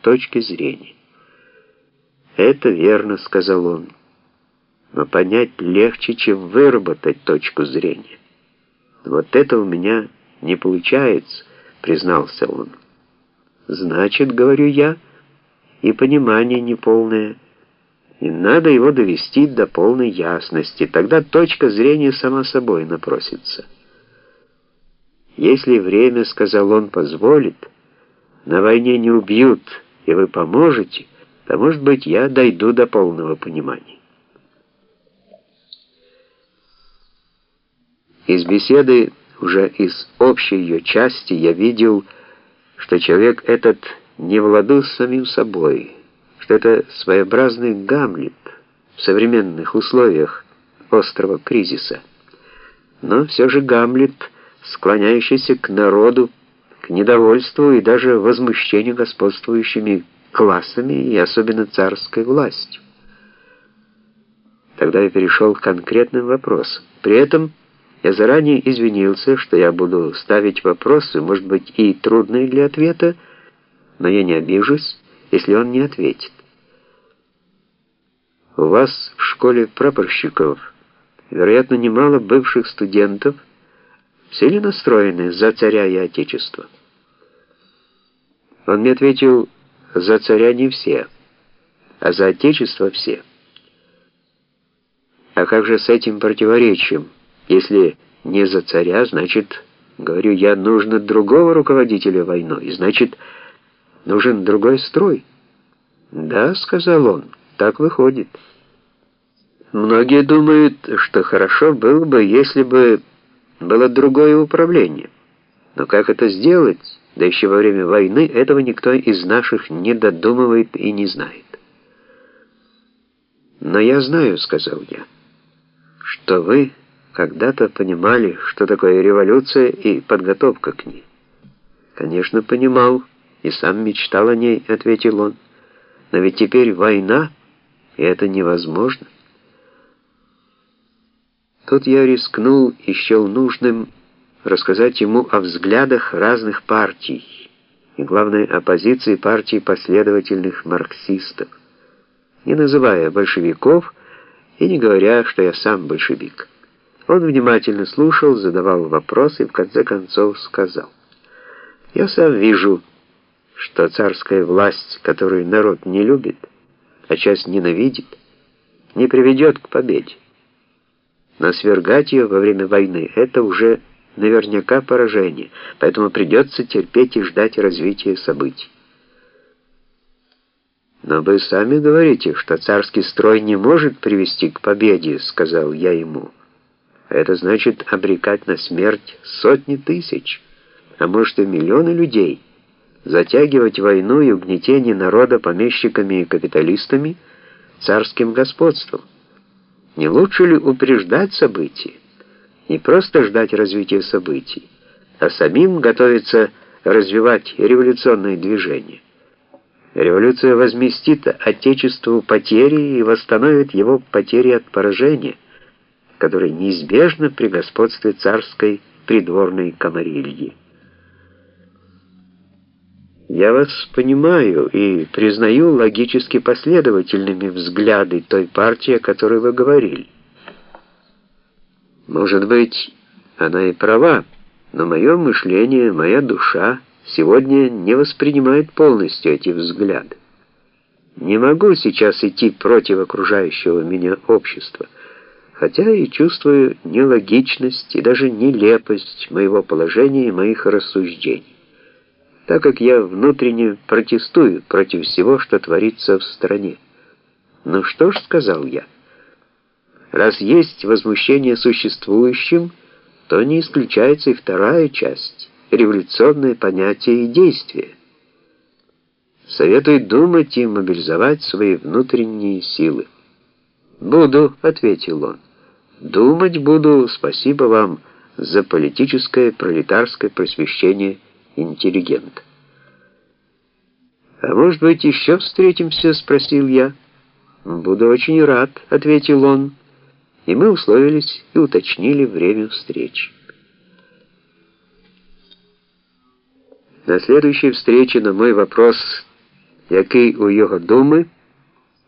точки зрения. «Это верно», — сказал он, — «но понять легче, чем выработать точку зрения. Вот это у меня не получается», — признался он. «Значит, — говорю я, — и понимание неполное, и надо его довести до полной ясности, тогда точка зрения сама собой напросится». «Если время, — сказал он, — позволит, на войне не убьют, и вы поможете, — то, может быть, я дойду до полного понимания. Из беседы, уже из общей ее части, я видел, что человек этот не в с самим собой, что это своеобразный Гамлет в современных условиях острого кризиса. Но все же Гамлет, склоняющийся к народу, к недовольству и даже возмущению господствующими классами и особенно царской властью. Тогда я перешел к конкретным вопросам. При этом я заранее извинился, что я буду ставить вопросы, может быть, и трудные для ответа, но я не обижусь, если он не ответит. У вас в школе прапорщиков, вероятно, немало бывших студентов, все ли настроены за царя и отечество? Он мне ответил, за царя не все, а за отечество все. А как же с этим противоречием? Если не за царя, значит, говорю я, нужно другого руководителя войной, значит, нужен другой строй. Да, сказал он, так выходит. Многие думают, что хорошо было бы, если бы было другое управление. Но как это сделать? Да еще во время войны этого никто из наших не додумывает и не знает. «Но я знаю», — сказал я, — «что вы когда-то понимали, что такое революция и подготовка к ней». «Конечно, понимал, и сам мечтал о ней», — ответил он. «Но ведь теперь война, и это невозможно». Тут я рискнул и счел нужным рассказать ему о взглядах разных партий, и, главное, о позиции партии последовательных марксистов, не называя большевиков и не говоря, что я сам большевик. Он внимательно слушал, задавал вопросы и в конце концов сказал, «Я сам вижу, что царская власть, которую народ не любит, а часть ненавидит, не приведет к победе. Но свергать ее во время войны — это уже наверняка поражение, поэтому придется терпеть и ждать развития событий. «Но вы сами говорите, что царский строй не может привести к победе», — сказал я ему. «Это значит обрекать на смерть сотни тысяч, а может и миллионы людей, затягивать войну и угнетение народа помещиками и капиталистами царским господством. Не лучше ли упреждать события?» Не просто ждать развития событий, а самим готовиться развивать революционное движение. Революция возместит Отечеству потери и восстановит его потери от поражения, которые неизбежно при господстве царской придворной комарильи. Я вас понимаю и признаю логически последовательными взгляды той партии, о которой вы говорили. Может быть, она и права, но мое мышление, моя душа сегодня не воспринимает полностью эти взгляды. Не могу сейчас идти против окружающего меня общества, хотя и чувствую нелогичность и даже нелепость моего положения и моих рассуждений, так как я внутренне протестую против всего, что творится в стране. Ну что ж, сказал я, — Раз есть возмущение существующим, то не исключается и вторая часть — революционное понятие и действие. Советую думать и мобилизовать свои внутренние силы. «Буду», — ответил он. «Думать буду, спасибо вам за политическое пролетарское просвещение интеллигента». «А может быть, еще встретимся?» — спросил я. «Буду очень рад», — ответил он и мы условились и уточнили время встречи. На следующей встрече на мой вопрос який у його думи